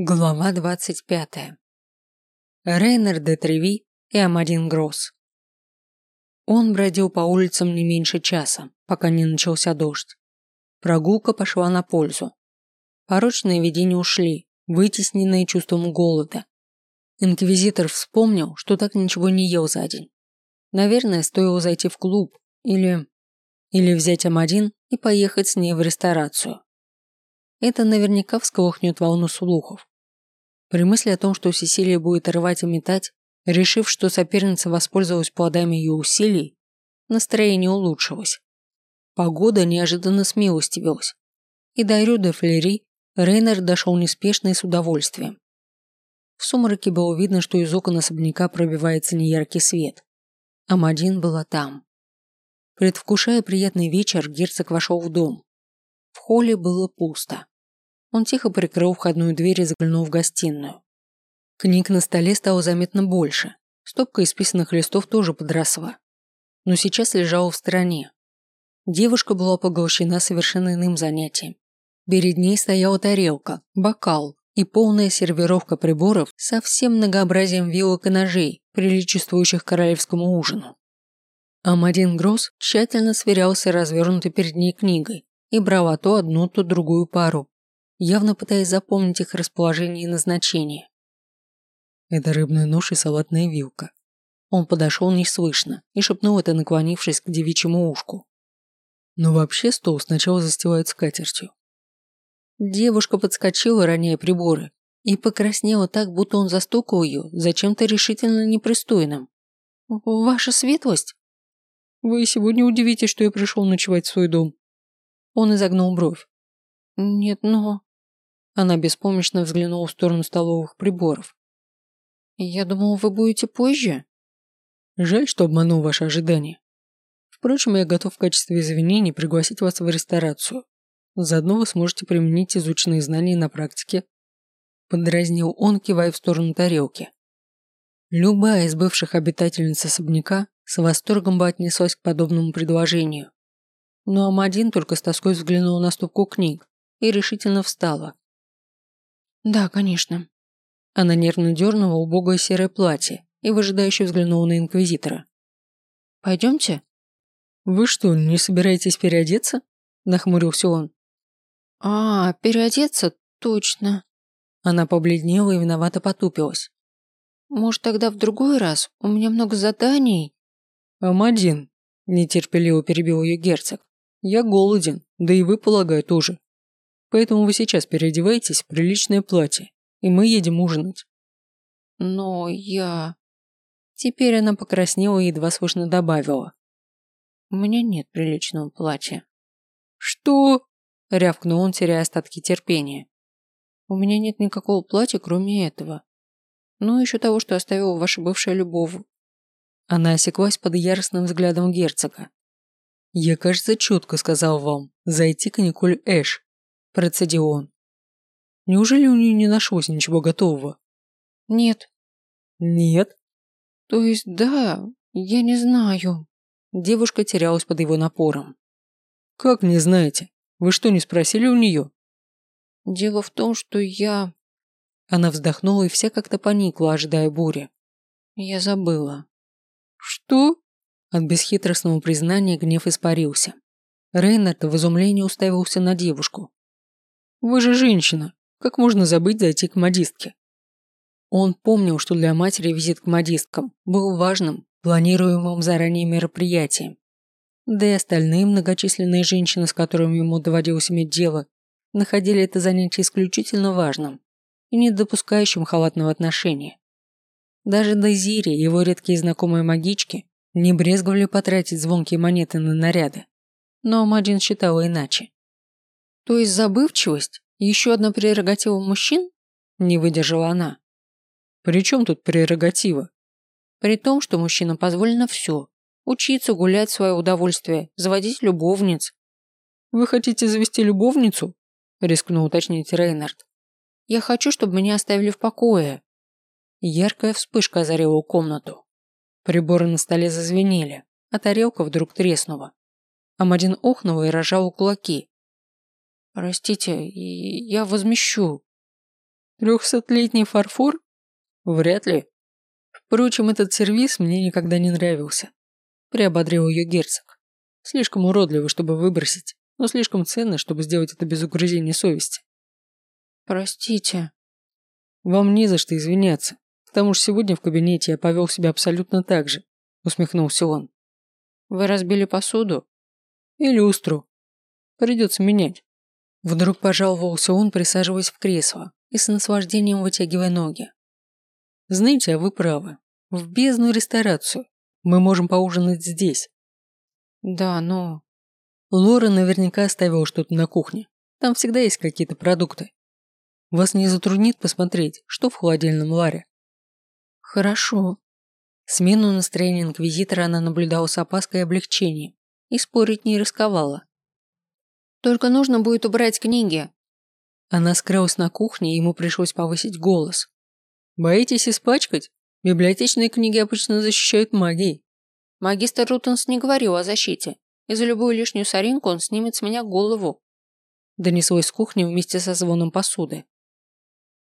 Глава 25. Рейнер де Треви и Амадин Гросс. Он бродил по улицам не меньше часа, пока не начался дождь. Прогулка пошла на пользу. Порочные видения ушли, вытесненные чувством голода. Инквизитор вспомнил, что так ничего не ел за день. Наверное, стоило зайти в клуб или... или взять Амадин и поехать с ней в ресторацию. Это наверняка всколыхнет волну слухов. При мысли о том, что Сесилия будет рвать и метать, решив, что соперница воспользовалась плодами ее усилий, настроение улучшилось. Погода неожиданно смилостивилась. И до Рю Флери Рейнер дошел неспешно и с удовольствием. В сумраке было видно, что из окон особняка пробивается неяркий свет. Амадин была там. Предвкушая приятный вечер, герцог вошел в дом. В холле было пусто. Он тихо прикрыл входную дверь и заглянул в гостиную. Книг на столе стало заметно больше. Стопка исписанных листов тоже подросла. Но сейчас лежала в стороне. Девушка была поглощена совершенно иным занятием. Перед ней стояла тарелка, бокал и полная сервировка приборов со всем многообразием вилок и ножей, приличествующих королевскому ужину. Амадин Гросс тщательно сверялся развернутой перед ней книгой и брал то одну, то другую пару, явно пытаясь запомнить их расположение и назначение. Это рыбный нож и салатная вилка. Он подошел неслышно и шепнул это, наклонившись к девичьему ушку. Но вообще стол сначала застилают скатертью. Девушка подскочила, роняя приборы, и покраснела так, будто он застукал ее за чем-то решительно непристойным. «Ваша светлость?» «Вы сегодня удивитесь, что я пришел ночевать в свой дом». Он изогнул бровь. «Нет, но...» Она беспомощно взглянула в сторону столовых приборов. «Я думал, вы будете позже?» «Жаль, что обманул ваши ожидания. Впрочем, я готов в качестве извинений пригласить вас в ресторацию. Заодно вы сможете применить изученные знания на практике». Подразнил он, кивая в сторону тарелки. Любая из бывших обитательниц особняка с восторгом бы отнеслась к подобному предложению. Но Амадин только с тоской взглянул на стопку книг и решительно встала. «Да, конечно». Она нервно дернула убогое серое платье и выжидающе взглянула на Инквизитора. «Пойдемте?» «Вы что, не собираетесь переодеться?» – нахмурился он. «А, переодеться? Точно». Она побледнела и виновато потупилась. «Может, тогда в другой раз? У меня много заданий». «Амадин», – нетерпеливо перебил ее герцог. «Я голоден, да и вы, полагаю, тоже. Поэтому вы сейчас переодеваетесь в приличное платье, и мы едем ужинать». «Но я...» Теперь она покраснела и едва слышно добавила. «У меня нет приличного платья». «Что?» – рявкнул он, теряя остатки терпения. «У меня нет никакого платья, кроме этого. Ну, еще того, что оставила ваша бывшая любовь». Она осеклась под яростным взглядом герцога. «Я, кажется, четко сказал вам, зайти к Николь Эш процедил он. Неужели у нее не нашлось ничего готового? Нет. Нет? То есть да, я не знаю. Девушка терялась под его напором. Как не знаете? Вы что, не спросили у нее? Дело в том, что я... Она вздохнула и вся как-то поникла, ожидая бури. Я забыла. Что? От бесхитростного признания гнев испарился. Рейнард в изумлении уставился на девушку, вы же женщина. Как можно забыть зайти к модистке? Он помнил, что для матери визит к модисткам был важным, планируемым заранее мероприятием. Да и остальные многочисленные женщины, с которыми ему доводилось иметь дело, находили это занятие исключительно важным и не допускающим халатного отношения. Даже Дезири и его редкие знакомые магички не брезговали потратить звонкие монеты на наряды. Но Амадин считал иначе. То есть забывчивость – еще одна прерогатива мужчин? Не выдержала она. При чем тут прерогатива? При том, что мужчинам позволено все. Учиться, гулять в свое удовольствие, заводить любовниц. Вы хотите завести любовницу? Рискнул уточнить Рейнард. Я хочу, чтобы меня оставили в покое. Яркая вспышка озарила комнату. Приборы на столе зазвенели, а тарелка вдруг треснула. Амадин охнул и рожал кулаки, «Простите, я возмещу». Трехсотлетний фарфор? Вряд ли. Впрочем, этот сервис мне никогда не нравился. Приободрил ее герцог. Слишком уродливый, чтобы выбросить, но слишком ценно, чтобы сделать это без угрызения совести. Простите. Вам не за что извиняться. К тому же сегодня в кабинете я повел себя абсолютно так же, усмехнулся он. Вы разбили посуду? И люстру. Придется менять. Вдруг пожаловался он, присаживаясь в кресло и с наслаждением вытягивая ноги. Знаете, а вы правы. В бездну ресторацию. Мы можем поужинать здесь. Да, но... Лора наверняка оставила что-то на кухне. Там всегда есть какие-то продукты. Вас не затруднит посмотреть, что в холодильном ларе? Хорошо. Смену настроения инквизитора она наблюдала с опаской и облегчением и спорить не рисковала. Только нужно будет убрать книги. Она скрылась на кухне, и ему пришлось повысить голос. Боитесь испачкать? Библиотечные книги обычно защищают магией. Магистр Рутенс не говорил о защите, и за любую лишнюю соринку он снимет с меня голову. Донеслось с кухни вместе со звоном посуды.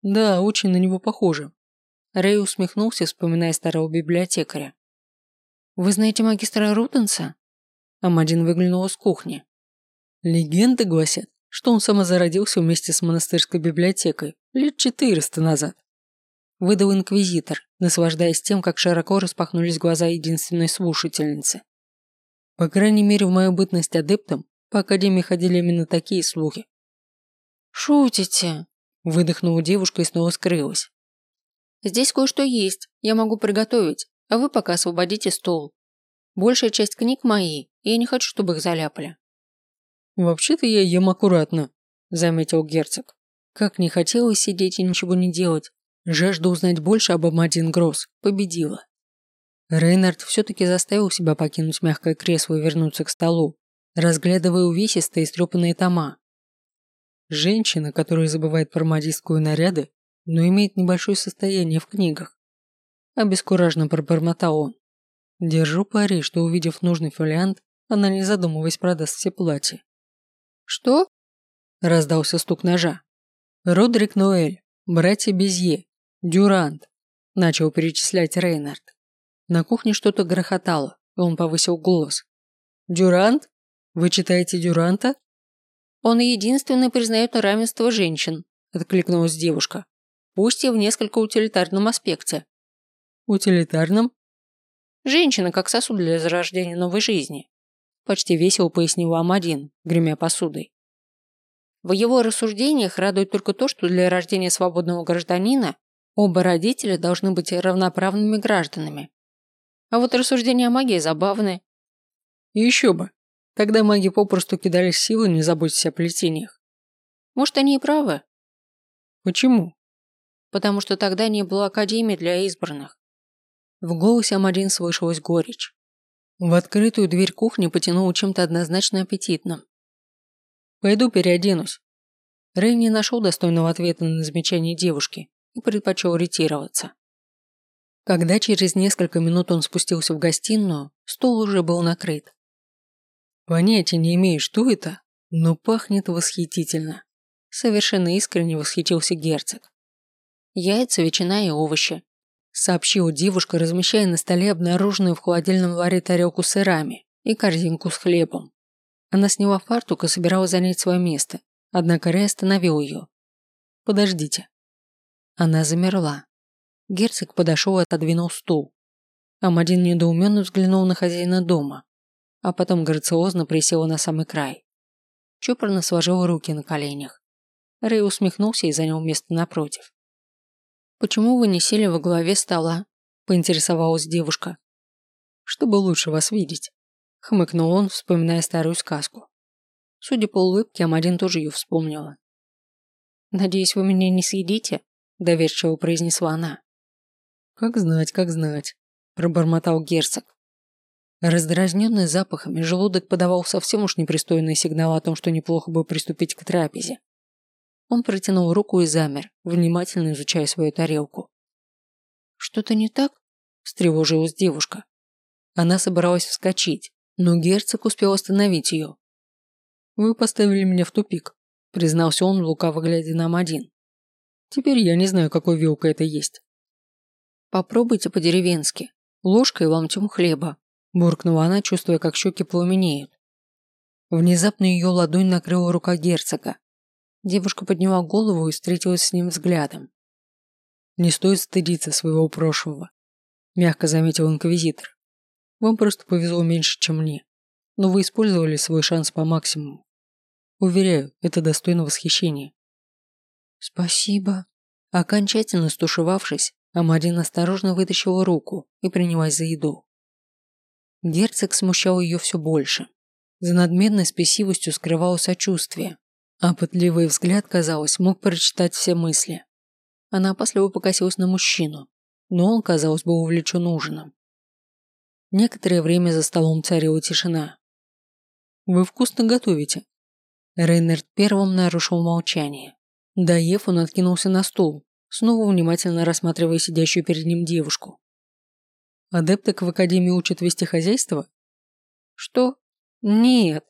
Да, очень на него похоже. Рэй усмехнулся, вспоминая старого библиотекаря. Вы знаете магистра Рутенса? Амадин выглянул с кухни. Легенды гласят, что он самозародился вместе с монастырской библиотекой лет четыреста назад. Выдал инквизитор, наслаждаясь тем, как широко распахнулись глаза единственной слушательницы. По крайней мере, в мою бытность адептом по академии ходили именно такие слухи. «Шутите?» – выдохнула девушка и снова скрылась. «Здесь кое-что есть, я могу приготовить, а вы пока освободите стол. Большая часть книг мои, и я не хочу, чтобы их заляпали». «Вообще-то я ем аккуратно», – заметил герцог. Как не хотелось сидеть и ничего не делать, жажда узнать больше об Амадин Гросс победила. Рейнард все-таки заставил себя покинуть мягкое кресло и вернуться к столу, разглядывая увесистые стрепанные тома. Женщина, которая забывает про модистскую наряды, но имеет небольшое состояние в книгах. Обескураженно пробормотал он. Держу пари, что увидев нужный фолиант, она не задумываясь продаст все платья. «Что?» – раздался стук ножа. «Родрик Ноэль, братья Безье, Дюрант», – начал перечислять Рейнард. На кухне что-то грохотало, и он повысил голос. «Дюрант? Вы читаете Дюранта?» «Он единственный признает равенство женщин», – откликнулась девушка. «Пусть и в несколько утилитарном аспекте». «Утилитарном?» «Женщина как сосуд для зарождения новой жизни. Почти весело пояснил Амадин, гремя посудой. В его рассуждениях радует только то, что для рождения свободного гражданина оба родителя должны быть равноправными гражданами. А вот рассуждения о магии забавны. И еще бы. Тогда маги попросту кидали силы, не заботясь о плетениях. Может, они и правы? Почему? Потому что тогда не было академии для избранных. В голосе Амадин слышалась горечь. В открытую дверь кухни потянуло чем-то однозначно аппетитным. «Пойду переоденусь». Рэй не нашел достойного ответа на замечание девушки и предпочел ретироваться. Когда через несколько минут он спустился в гостиную, стол уже был накрыт. Понятия не имею, что это, но пахнет восхитительно. Совершенно искренне восхитился герцог. Яйца, ветчина и овощи, сообщила девушка, размещая на столе обнаруженную в холодильном ларе тарелку с сырами и корзинку с хлебом. Она сняла фартук и собиралась занять свое место, однако Рэй остановил ее. «Подождите». Она замерла. Герцог подошел и отодвинул стул. Амадин недоуменно взглянул на хозяина дома, а потом грациозно присела на самый край. Чопорно сложил руки на коленях. Рэй усмехнулся и занял место напротив. «Почему вы не сели во главе стола?» – поинтересовалась девушка. «Чтобы лучше вас видеть», – хмыкнул он, вспоминая старую сказку. Судя по улыбке, Амадин тоже ее вспомнила. «Надеюсь, вы меня не съедите?» – доверчиво произнесла она. «Как знать, как знать», – пробормотал герцог. Раздразненный запахами, желудок подавал совсем уж непристойный сигнал о том, что неплохо бы приступить к трапезе. Он протянул руку и замер, внимательно изучая свою тарелку. «Что-то не так?» – встревожилась девушка. Она собиралась вскочить, но герцог успел остановить ее. «Вы поставили меня в тупик», – признался он, лукаво глядя на Мадин. Теперь я не знаю, какой вилкой это есть. Попробуйте по-деревенски. Ложкой ломтем хлеба. Буркнула она, чувствуя, как щеки пламенеют. Внезапно ее ладонь накрыла рука герцога. Девушка подняла голову и встретилась с ним взглядом. «Не стоит стыдиться своего прошлого», – мягко заметил инквизитор. «Вам просто повезло меньше, чем мне, но вы использовали свой шанс по максимуму. Уверяю, это достойно восхищения». «Спасибо». Окончательно стушевавшись, Амадин осторожно вытащила руку и принялась за еду. Герцог смущал ее все больше. За надменной спесивостью скрывало сочувствие, а пытливый взгляд, казалось, мог прочитать все мысли. Она опасливо покосилась на мужчину, но он, казалось, был увлечен ужином. Некоторое время за столом царила тишина. «Вы вкусно готовите». Рейнард первым нарушил молчание. Доев, он откинулся на стул, снова внимательно рассматривая сидящую перед ним девушку. «Адепток в Академии учат вести хозяйство?» «Что? Нет».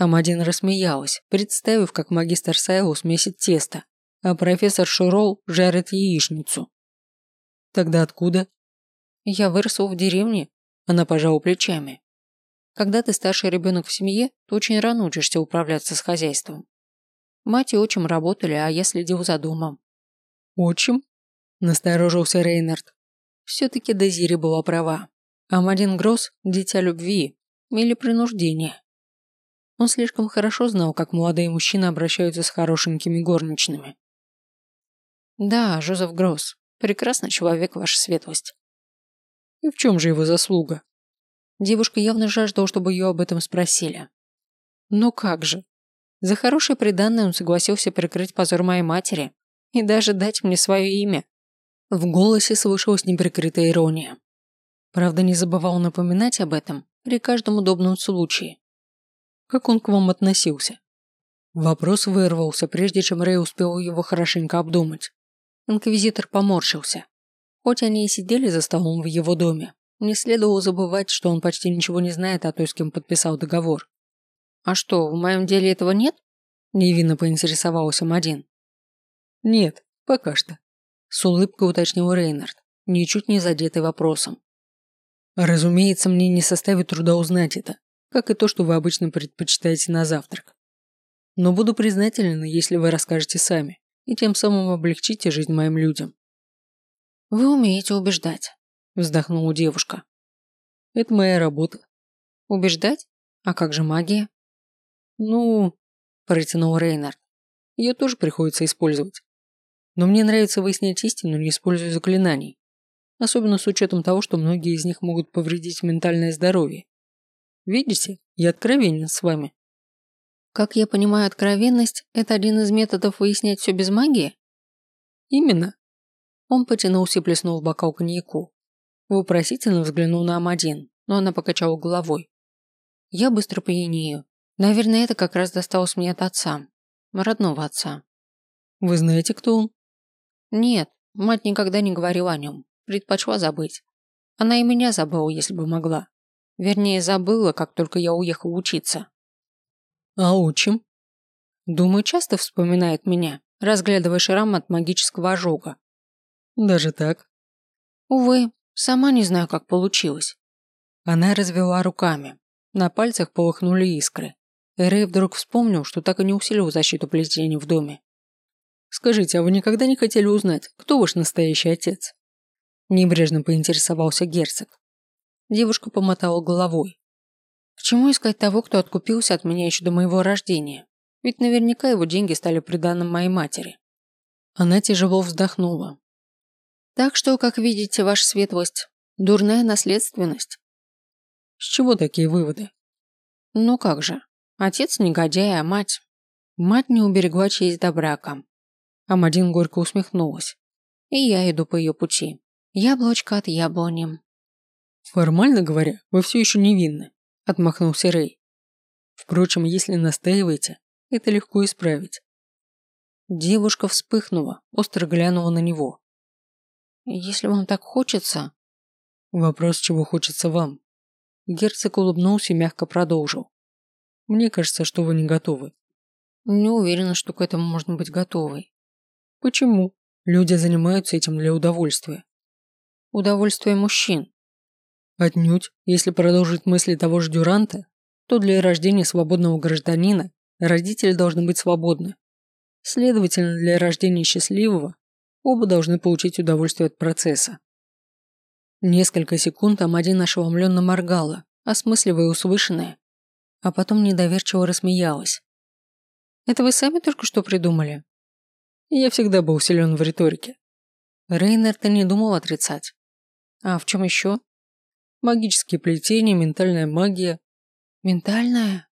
Амадин рассмеялась, представив, как магистр Сайлус месит тесто, а профессор Шурол жарит яичницу. Тогда откуда? Я выросла в деревне. Она пожала плечами. Когда ты старший ребенок в семье, то очень рано учишься управляться с хозяйством. Мать и отчим работали, а я следил за домом. Отчим? Насторожился Рейнард. Все-таки Дезири была права. Амадин Гросс – дитя любви или принуждения. Он слишком хорошо знал, как молодые мужчины обращаются с хорошенькими горничными. Да, Жозеф Гросс. Прекрасный человек, ваша светлость. И в чем же его заслуга? Девушка явно жаждала, чтобы ее об этом спросили. Ну как же? За хорошее преданное он согласился прикрыть позор моей матери и даже дать мне свое имя. В голосе слышалась неприкрытая ирония. Правда, не забывал напоминать об этом при каждом удобном случае. Как он к вам относился? Вопрос вырвался, прежде чем Рэй успел его хорошенько обдумать. Инквизитор поморщился. Хоть они и сидели за столом в его доме, не следовало забывать, что он почти ничего не знает о той, с кем подписал договор. «А что, в моем деле этого нет?» Невинно поинтересовался Мадин. «Нет, пока что», – с улыбкой уточнил Рейнард, ничуть не задетый вопросом. «Разумеется, мне не составит труда узнать это, как и то, что вы обычно предпочитаете на завтрак. Но буду признателен, если вы расскажете сами и тем самым облегчите жизнь моим людям. Вы умеете убеждать, вздохнула девушка. Это моя работа. Убеждать? А как же магия? Ну, протянул Рейнард. Ее тоже приходится использовать. Но мне нравится выяснять истину, не используя заклинаний. Особенно с учетом того, что многие из них могут повредить ментальное здоровье. Видите, я откровенен с вами. Как я понимаю, откровенность – это один из методов выяснять все без магии? Именно. Он потянулся и плеснул в бокал коньяку. Вопросительно взглянул на Амадин, но она покачала головой. Я быстро пьянею. Наверное, это как раз досталось мне от отца. Родного отца. Вы знаете, кто он? Нет, мать никогда не говорила о нем. Предпочла забыть. Она и меня забыла, если бы могла. Вернее, забыла, как только я уехал учиться. А отчим? Думаю, часто вспоминает меня, разглядывая шрам от магического ожога. Даже так? Увы, сама не знаю, как получилось. Она развела руками. На пальцах полыхнули искры. Эрей вдруг вспомнил, что так и не усилил защиту плетения в доме. «Скажите, а вы никогда не хотели узнать, кто ваш настоящий отец?» Небрежно поинтересовался герцог. Девушка помотала головой. К чему искать того, кто откупился от меня еще до моего рождения? Ведь наверняка его деньги стали приданным моей матери. Она тяжело вздохнула. Так что, как видите, ваша светлость, дурная наследственность. С чего такие выводы? Ну как же, отец негодяй, а мать... Мать не уберегла честь до брака. Амадин горько усмехнулась. И я иду по ее пути. Яблочко от яблони. Формально говоря, вы все еще невинны отмахнулся Рэй. Впрочем, если настаиваете, это легко исправить. Девушка вспыхнула, остро глянула на него. Если вам так хочется... Вопрос, чего хочется вам. Герцог улыбнулся и мягко продолжил. Мне кажется, что вы не готовы. Не уверена, что к этому можно быть готовой. Почему? Люди занимаются этим для удовольствия. Удовольствие мужчин. Отнюдь, если продолжить мысли того же Дюранта, то для рождения свободного гражданина родители должны быть свободны. Следовательно, для рождения счастливого оба должны получить удовольствие от процесса. Несколько секунд Амадин ошеломленно моргала, осмысливая услышанное, а потом недоверчиво рассмеялась. «Это вы сами только что придумали?» Я всегда был силен в риторике. Рейнер-то не думал отрицать. А в чем еще? Магические плетения, ментальная магия. Ментальная?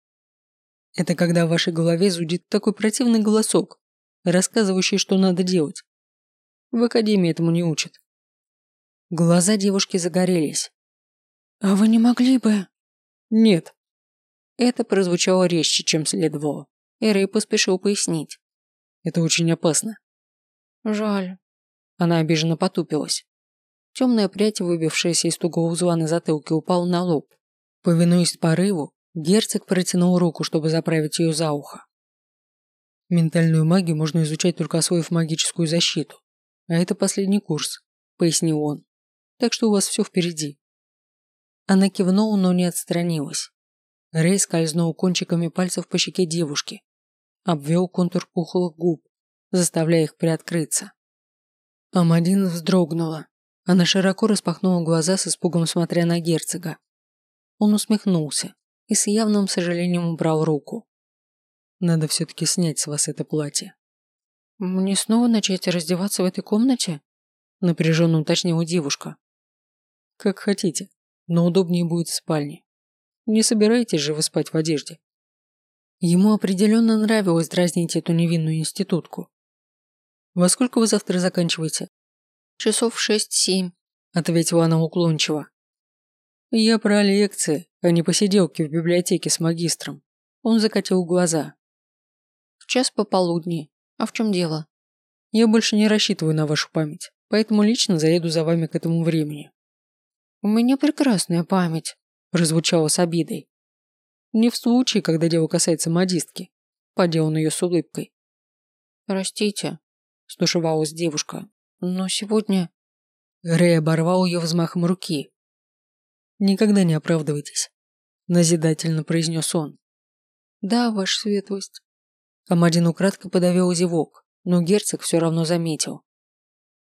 Это когда в вашей голове зудит такой противный голосок, рассказывающий, что надо делать. В академии этому не учат. Глаза девушки загорелись. «А вы не могли бы...» «Нет». Это прозвучало резче, чем следовало, и Рэй поспешил пояснить. Это очень опасно. Жаль. Она обиженно потупилась. Темная прядь, выбившаяся из тугого узла на затылке, упала на лоб. Повинуясь порыву, герцог протянул руку, чтобы заправить ее за ухо. Ментальную магию можно изучать только освоив магическую защиту. А это последний курс, пояснил он. Так что у вас все впереди. Она кивнула, но не отстранилась. Рей скользнул кончиками пальцев по щеке девушки, обвел контур пухлых губ, заставляя их приоткрыться. Амадин вздрогнула. Она широко распахнула глаза с испугом, смотря на герцога. Он усмехнулся и с явным сожалением убрал руку. «Надо все-таки снять с вас это платье». «Мне снова начать раздеваться в этой комнате?» напряженно уточнила девушка. «Как хотите, но удобнее будет в спальне. Не собираетесь же вы спать в одежде?» Ему определенно нравилось дразнить эту невинную институтку. «Во сколько вы завтра заканчиваете?» «Часов шесть-семь», – ответила она уклончиво. «Я про лекции, а не посиделки в библиотеке с магистром». Он закатил глаза. «В час пополудни. А в чем дело?» «Я больше не рассчитываю на вашу память, поэтому лично заеду за вами к этому времени». «У меня прекрасная память», – прозвучало с обидой. Не в случае, когда дело касается модистки. Подел он ее с улыбкой. «Простите», – стушевалась девушка, – «но сегодня...» Рэй оборвал ее взмахом руки. «Никогда не оправдывайтесь», – назидательно произнес он. «Да, ваша светлость». Камадин украдко подавил зевок, но герцог все равно заметил.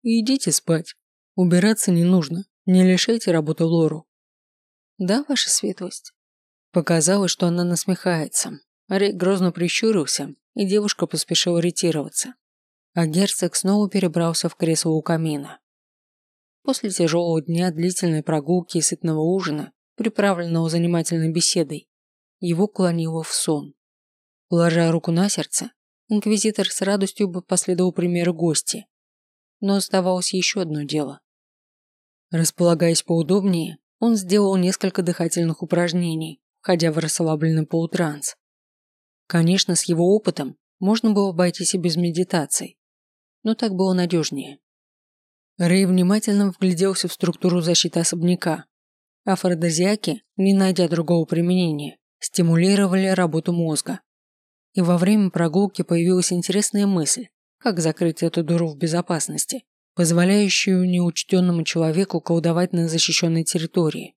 «Идите спать. Убираться не нужно. Не лишайте работы Лору». «Да, ваша светлость». Показалось, что она насмехается. Рей грозно прищурился, и девушка поспешила ретироваться. А герцог снова перебрался в кресло у камина. После тяжелого дня длительной прогулки и сытного ужина, приправленного занимательной беседой, его клонило в сон. Положа руку на сердце, инквизитор с радостью бы последовал примеру гости. Но оставалось еще одно дело. Располагаясь поудобнее, он сделал несколько дыхательных упражнений, ходя в расслабленный полутранс. Конечно, с его опытом можно было обойтись и без медитаций, но так было надежнее. Рэй внимательно вгляделся в структуру защиты особняка. Афродизиаки, не найдя другого применения, стимулировали работу мозга. И во время прогулки появилась интересная мысль, как закрыть эту дуру в безопасности, позволяющую неучтенному человеку колдовать на защищенной территории.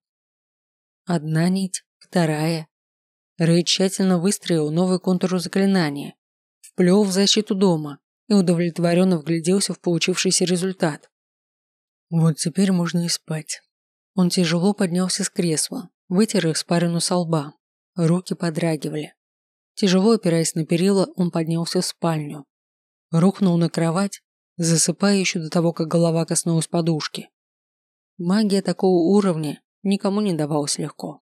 Одна нить, Вторая. Рэй тщательно выстроил новый контур заклинания, вплел в защиту дома и удовлетворенно вгляделся в получившийся результат. Вот теперь можно и спать. Он тяжело поднялся с кресла, вытер испарину со лба. Руки подрагивали. Тяжело опираясь на перила, он поднялся в спальню. Рухнул на кровать, засыпая еще до того, как голова коснулась подушки. Магия такого уровня никому не давалась легко.